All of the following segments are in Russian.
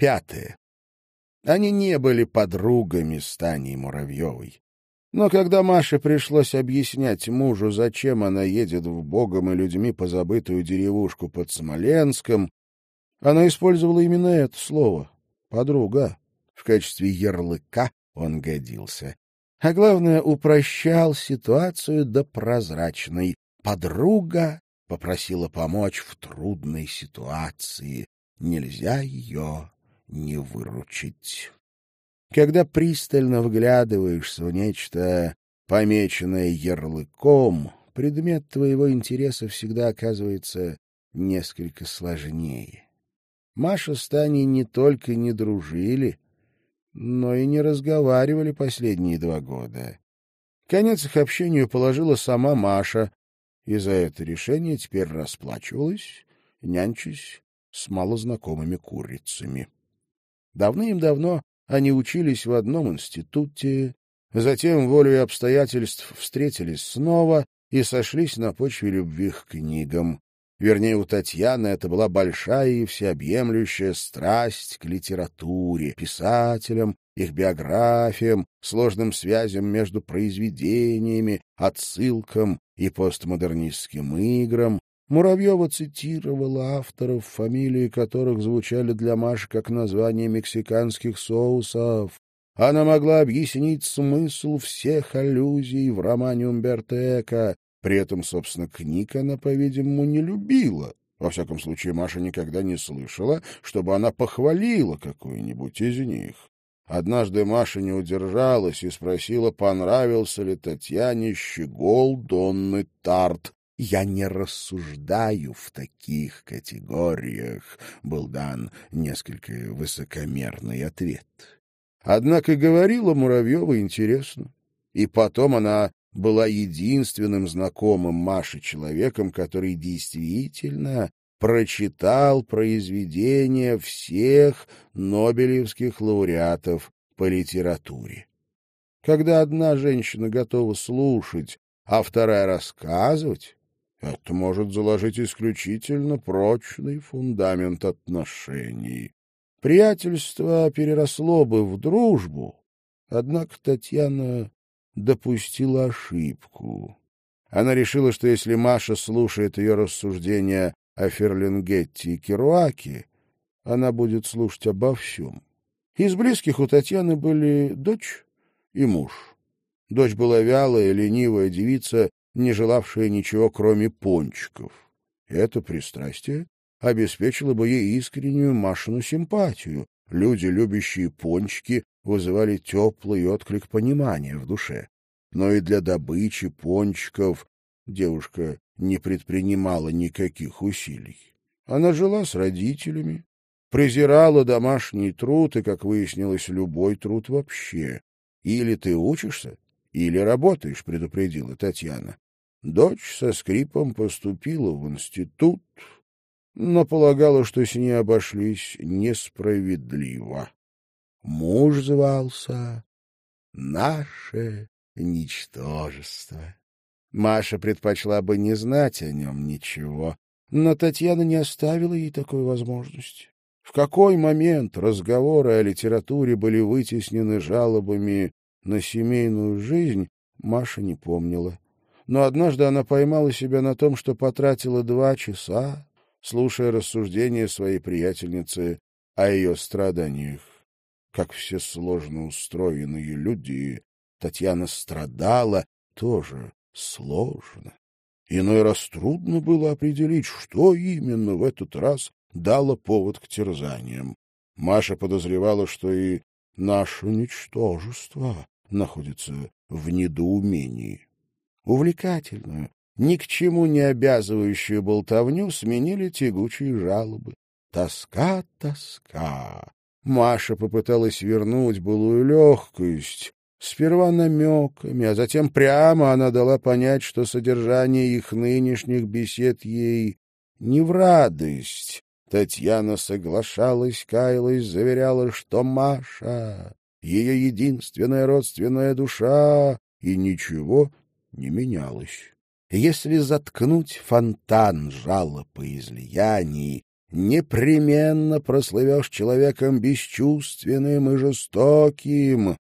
Пятое. Они не были подругами с Таней Муравьевой. Но когда Маше пришлось объяснять мужу, зачем она едет в богом и людьми позабытую деревушку под Смоленском, она использовала именно это слово — «подруга». В качестве ярлыка он годился. А главное, упрощал ситуацию до прозрачной. Подруга попросила помочь в трудной ситуации. Нельзя ее не выручить. Когда пристально вглядываешься в нечто, помеченное ярлыком, предмет твоего интереса всегда оказывается несколько сложнее. Маша с Таней не только не дружили, но и не разговаривали последние два года. Конец их общению положила сама Маша, и за это решение теперь расплачивалась, нянчась с малознакомыми курицами. Давным-давно они учились в одном институте, затем, волей обстоятельств, встретились снова и сошлись на почве любви к книгам. Вернее, у Татьяны это была большая и всеобъемлющая страсть к литературе, писателям, их биографиям, сложным связям между произведениями, отсылкам и постмодернистским играм, Муравьева цитировала авторов, фамилии которых звучали для Маши как название мексиканских соусов. Она могла объяснить смысл всех аллюзий в романе Умберто Эко. При этом, собственно, книг она, по-видимому, не любила. Во всяком случае, Маша никогда не слышала, чтобы она похвалила какую-нибудь из них. Однажды Маша не удержалась и спросила, понравился ли Татьяне щегол Донны Тарт, «Я не рассуждаю в таких категориях», — был дан несколько высокомерный ответ. Однако говорила Муравьева интересно. И потом она была единственным знакомым Маши человеком, который действительно прочитал произведения всех нобелевских лауреатов по литературе. Когда одна женщина готова слушать, а вторая рассказывать, это может заложить исключительно прочный фундамент отношений. Приятельство переросло бы в дружбу, однако Татьяна допустила ошибку. Она решила, что если Маша слушает ее рассуждения о Ферлингетте и Керуаке, она будет слушать обо всем. Из близких у Татьяны были дочь и муж. Дочь была вялая, ленивая девица не желавшая ничего, кроме пончиков. Это пристрастие обеспечило бы ей искреннюю Машину симпатию. Люди, любящие пончики, вызывали теплый отклик понимания в душе. Но и для добычи пончиков девушка не предпринимала никаких усилий. Она жила с родителями, презирала домашний труд и, как выяснилось, любой труд вообще. Или ты учишься, или работаешь, предупредила Татьяна. Дочь со скрипом поступила в институт, но полагала, что с ней обошлись несправедливо. Муж звался «Наше ничтожество». Маша предпочла бы не знать о нем ничего, но Татьяна не оставила ей такой возможности. В какой момент разговоры о литературе были вытеснены жалобами на семейную жизнь, Маша не помнила. Но однажды она поймала себя на том, что потратила два часа, слушая рассуждения своей приятельницы о ее страданиях. Как все сложно устроенные люди, Татьяна страдала тоже сложно. Иной раз трудно было определить, что именно в этот раз дало повод к терзаниям. Маша подозревала, что и наше ничтожество находится в недоумении. Увлекательную, ни к чему не обязывающую болтовню сменили тягучие жалобы. Тоска, тоска. Маша попыталась вернуть былую легкость. Сперва намеками, а затем прямо она дала понять, что содержание их нынешних бесед ей не в радость. Татьяна соглашалась, каялась, заверяла, что Маша ее единственная родственная душа, и ничего не менялось. Если заткнуть фонтан жалоб и излияний, непременно прослывешь человеком бесчувственным и жестоким.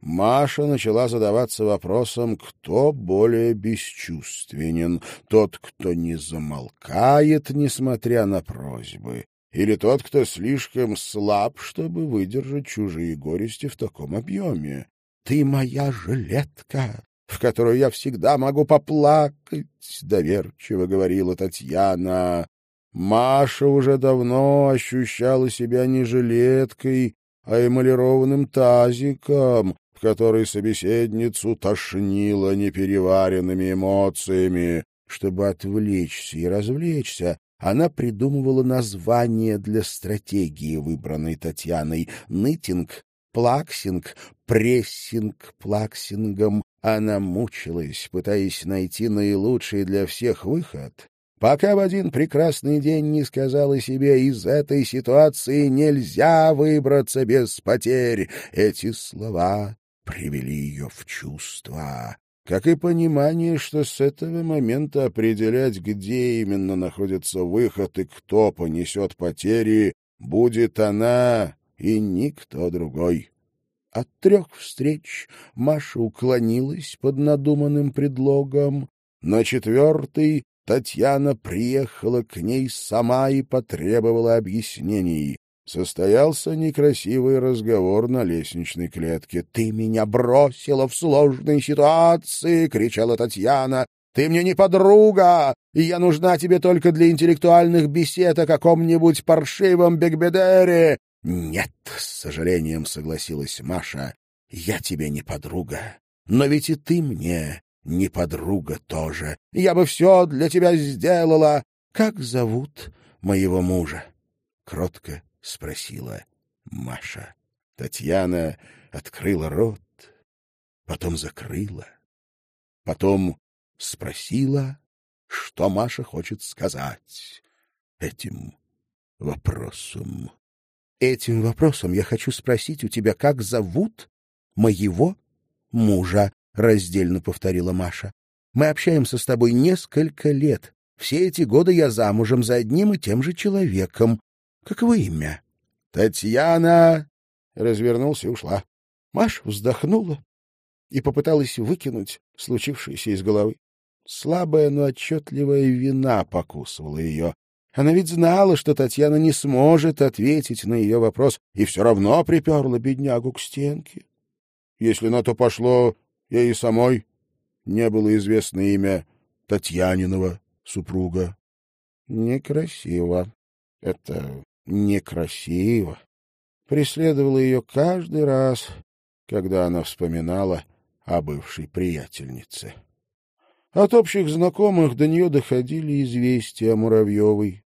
Маша начала задаваться вопросом, кто более бесчувственен, тот, кто не замолкает, несмотря на просьбы, или тот, кто слишком слаб, чтобы выдержать чужие горести в таком объеме. «Ты моя жилетка, в которую я всегда могу поплакать», — доверчиво говорила Татьяна. Маша уже давно ощущала себя не жилеткой, а эмалированным тазиком, в который собеседницу тошнило непереваренными эмоциями. Чтобы отвлечься и развлечься, она придумывала название для стратегии, выбранной Татьяной. Нытинг, плаксинг, прессинг плаксингом. Она мучилась, пытаясь найти наилучший для всех выход, пока в один прекрасный день не сказала себе, из этой ситуации нельзя выбраться без потерь. Эти слова привели ее в чувство как и понимание, что с этого момента определять, где именно находится выход и кто понесет потери, будет она и никто другой. От трех встреч Маша уклонилась под надуманным предлогом. На четвертый Татьяна приехала к ней сама и потребовала объяснений. Состоялся некрасивый разговор на лестничной клетке. «Ты меня бросила в сложной ситуации!» — кричала Татьяна. «Ты мне не подруга, и я нужна тебе только для интеллектуальных бесед о каком-нибудь паршивом Бекбедере!» «Нет», — с сожалением согласилась Маша, — «я тебе не подруга, но ведь и ты мне не подруга тоже. Я бы все для тебя сделала. Как зовут моего мужа?» Кротко — спросила Маша. Татьяна открыла рот, потом закрыла, потом спросила, что Маша хочет сказать этим вопросом. Этим вопросом я хочу спросить у тебя, как зовут моего мужа, раздельно повторила Маша. Мы общаемся с тобой несколько лет. Все эти годы я замужем за одним и тем же человеком. Каково имя? Татьяна развернулся и ушла. Маша вздохнула и попыталась выкинуть случившееся из головы. Слабая, но отчетливая вина покусывала ее. Она ведь знала, что Татьяна не сможет ответить на ее вопрос, и все равно приперла беднягу к стенке. Если на то пошло, ей самой не было известно имя Татьянинова супруга. Некрасиво. Это некрасиво, преследовала ее каждый раз, когда она вспоминала о бывшей приятельнице. От общих знакомых до нее доходили известия о Муравьевой.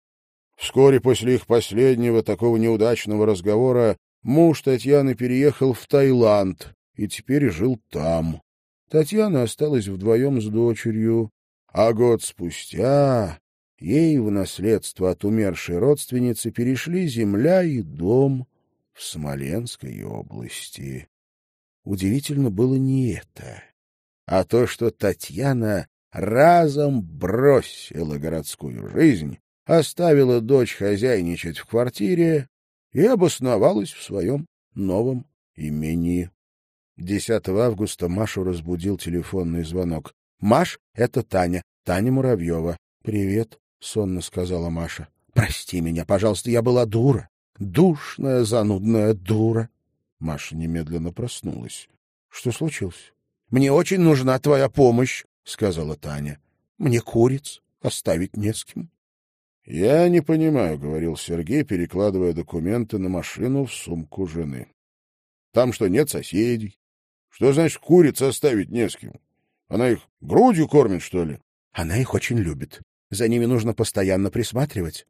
Вскоре после их последнего такого неудачного разговора муж Татьяны переехал в Таиланд и теперь жил там. Татьяна осталась вдвоем с дочерью, а год спустя Ей в наследство от умершей родственницы перешли земля и дом в Смоленской области. Удивительно было не это, а то, что Татьяна разом бросила городскую жизнь, оставила дочь хозяйничать в квартире и обосновалась в своем новом имении. 10 августа Машу разбудил телефонный звонок. — Маш, это Таня, Таня Муравьева. — Привет. — сонно сказала Маша. — Прости меня, пожалуйста, я была дура. Душная, занудная дура. Маша немедленно проснулась. — Что случилось? — Мне очень нужна твоя помощь, — сказала Таня. — Мне куриц оставить не с кем. — Я не понимаю, — говорил Сергей, перекладывая документы на машину в сумку жены. — Там что, нет соседей? Что значит куриц оставить не с кем? Она их грудью кормит, что ли? — Она их очень любит. За ними нужно постоянно присматривать.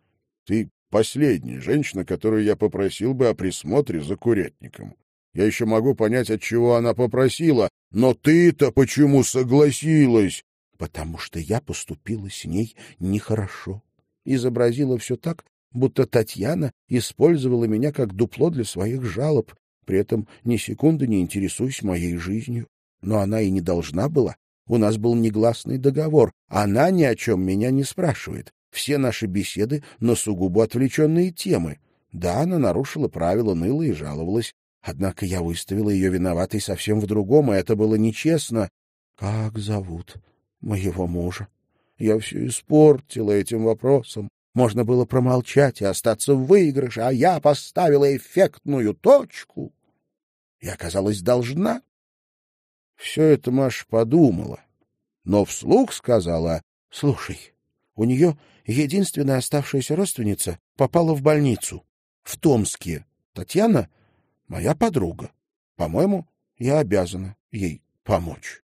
Ты последняя женщина, которую я попросил бы о присмотре за курятником. Я еще могу понять, от чего она попросила, но ты-то почему согласилась? Потому что я поступила с ней нехорошо. Изобразила все так, будто Татьяна использовала меня как дупло для своих жалоб, при этом ни секунды не интересуясь моей жизнью. Но она и не должна была. У нас был негласный договор. Она ни о чем меня не спрашивает. все наши беседы на сугубо отвлеченные темы. Да, она нарушила правила, ныла и жаловалась. Однако я выставила ее виноватой совсем в другом, и это было нечестно. Как зовут моего мужа? Я все испортила этим вопросом. Можно было промолчать и остаться в выигрыше, а я поставила эффектную точку и оказалась должна. Все это Маша подумала, но вслух сказала, «Слушай, у нее единственная оставшаяся родственница попала в больницу в Томске. Татьяна — моя подруга. По-моему, я обязана ей помочь».